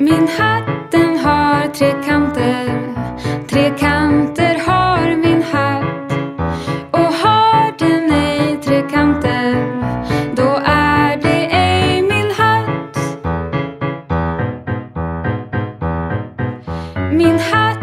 Min hatt den har tre kanter. Tre kanter har min hatt. Och har den ej tre kanter, då är det ej min hatt. Min hatt